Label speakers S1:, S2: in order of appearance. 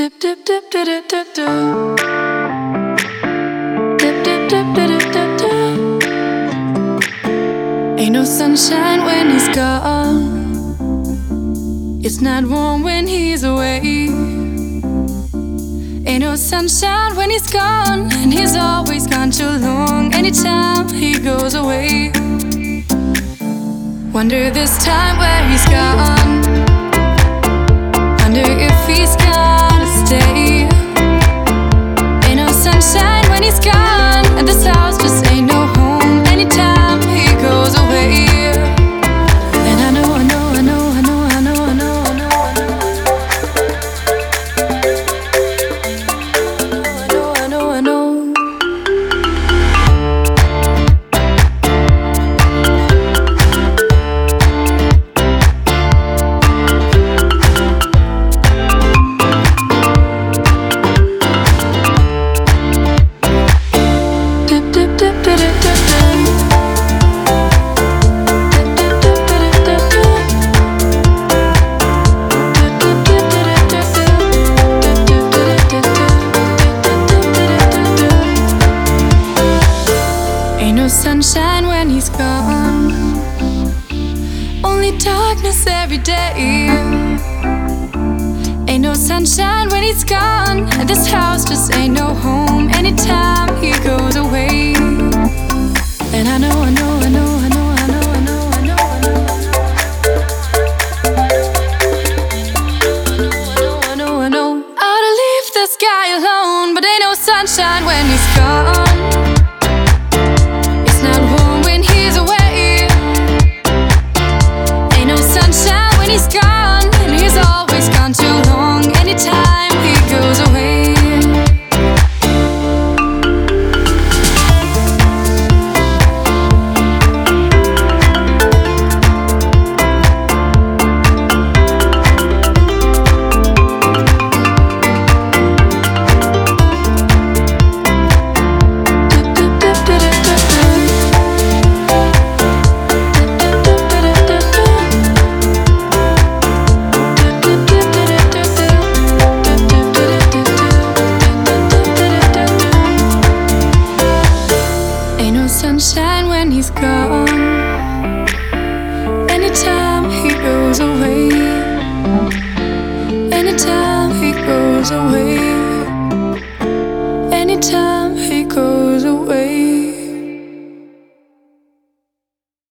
S1: Dip dip dip dip dip dip dip. Dip. Ain't no sunshine when he's gone. It's not warm when he's away. Ain't no sunshine when he's gone, and he's always gone too long. Anytime he goes away, wonder this time where he's gone. Sunshine when he's gone. Only darkness every day. Ain't no sunshine when he's gone. And this house just ain't no home anytime he goes away. And I know, I know, I know, I know, I know, I know, I know, I know. I know, I know, I'd leave this guy alone, but ain't no sunshine when he's gone. he's gone. Anytime he goes away.